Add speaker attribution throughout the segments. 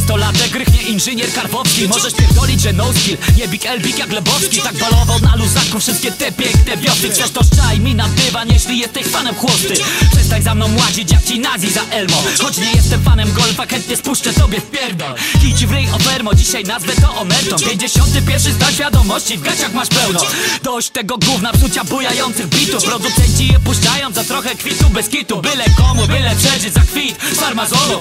Speaker 1: Dwudziestolatek grychnie inżynier Karwowski Możesz pierdolić, że no skill. Nie big L, big jak Lebowski. Tak balował na luzaku wszystkie te piękne wiosny. Chcesz to szczaj mi na dywan, jeśli jesteś fanem chłosty. Przestań za mną łazić jak ci nazi za Elmo. Choć nie jestem fanem golfa, chętnie spuszczę tobie w pierdol. Kici w ryj ofermo, dzisiaj nazwę to omertą 51 stan świadomości, w gaciach masz pełno. Dość tego gówna psucia bujających bitów. Producenci je puszczają za trochę kwitu bez kitu. Byle komu, byle przeżyć za kwit. Farmazonu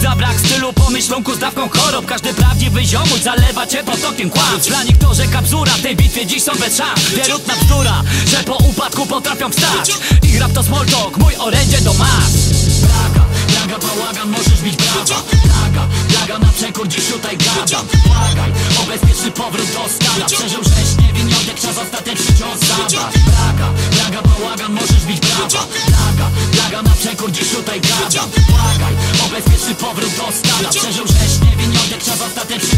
Speaker 1: za brak stylu, pomyślunku z dawką chorób. Każdy prawdziwy ziomuś zalewa cię potokiem kłamstw. Dla nich to rzeka bzura, tej bitwie dziś są bez szans Wierutna bzdura, że po upadku potrafią wstać. Ich rap to small talk, mój orędzie do mas. Plaga, plaga, bałagan, możesz bić brawa. Plaga, plaga na przekór, dziś tutaj gadam Błagaj, o bezpieczny powrót do stada Przeżył rzeź niewiniotek, czas ostateczny cios zabrać Plaga, plaga, bałagan, możesz bić brawa. Plaga, plaga na przekór, dziś tutaj gadam bezpieczny powrót do stada Przeżył rzeź niewiniotek, czas ostateczny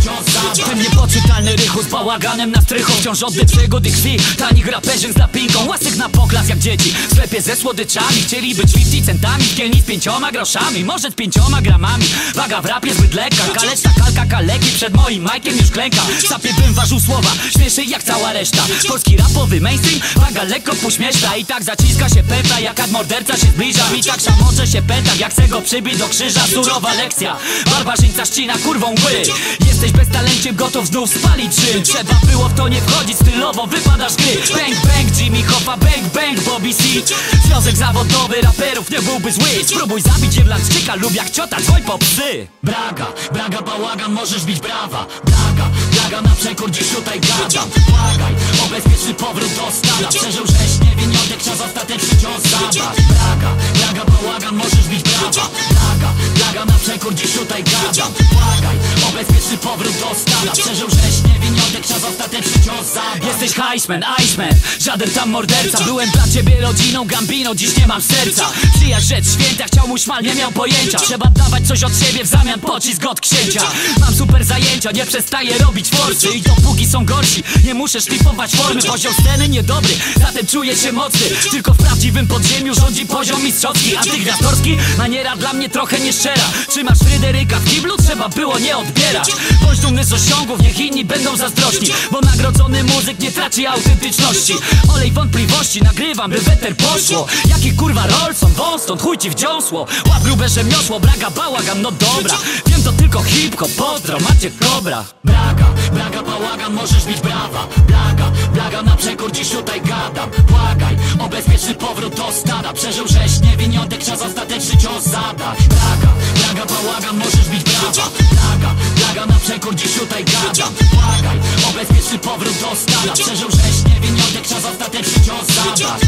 Speaker 1: z bałaganem na strychu Wciąż oddy przygód krwi, tanich raperzy z napinką Łasyk na poklas jak dzieci, w sklepie ze słodyczami Chcieli być 50 centami, w kielni z pięcioma groszami Może z pięcioma gramami, waga w rapie zbyt lekka Kaleczna kalka kaleki, przed moim majkiem już klęka. Sapie bym ważył słowa, śmieszy jak cała reszta. Polski rapowy mainstream, waga lekko pośmieszna. I tak zaciska się pęta, jak ad morderca się zbliża. I tak szamocze się pęta, jak chcę go przybić do krzyża. Surowa lekcja, barbarzyńca ścina kurwą łby Jesteś beztalenciem, gotów znów spalić Trzeba było w to nie wchodzić, stylowo wypadasz gry. Bang bang, Jimmy Hoffa, bang bang, Bobby C. Związek zawodowy raperów nie byłby zły. Spróbuj zabić Irlandczyka lub jak ciota dzwoń po psy. Braga, braga, bałagan, możesz bić brawa. Braga, braga na przekór, dziś tutaj gadam. Błagaj, o bezpieczny powrót do stada Przeżył rzeź niewiniotek, czas ostateczny cios Braga, braga, bałagan, możesz bić brawa przekór, dziś tutaj gadam. Błagaj, o bezpieczny powrót do stada Przeżył rzeź niewiniotek, czas ostateczny cios zabrać Jesteś Heisman, Iceman, żaden tam morderca. Byłem dla ciebie rodziną, Gambino, dziś nie mam serca. Przyjaźń rzecz święta, chciał mu szmal, nie miał pojęcia. Trzeba dawać coś od siebie w zamian pocisk od księcia. Mam super zajęcia, nie przestaję robić forsy I dopóki są gorsi, nie muszę szlifować formy. Poziom sceny niedobry, zatem czuję się mocny. Tylko w prawdziwym podziemiu rządzi poziom mistrzowski. Antygwiazdorski, maniera dla mnie trochę nieszczera Trzymasz Fryderyka w kiblu, trzeba było nie odbierać. Bądź dumny z osiągów, niech inni będą zazdrośni Bo nagrodzony muzyk nie traci autentyczności. Olej wątpliwości, nagrywam, by weter poszło. Jaki kurwa Rolson, wąs, stąd chuj ci w dziąsło. Łap grube rzemiosło, braga, bałagan, no dobra. Wiem to tylko hip-hop, pozdro, macie kobra. Braga, braga, bałagan, możesz bić brawa. Blaga, blaga na przekór, dziś tutaj gadam powrót do stada Przeżył rzeź niewiniotek, czas ostateczny cios zadać Braga, braga, bałagan, możesz bić brawa. Blaga, blaga na przekór, dziś tutaj gadam. Błagaj, o bezpieczny powrót do stada. Przeżył rzeź niewiniotek, czas ostateczny cios zadać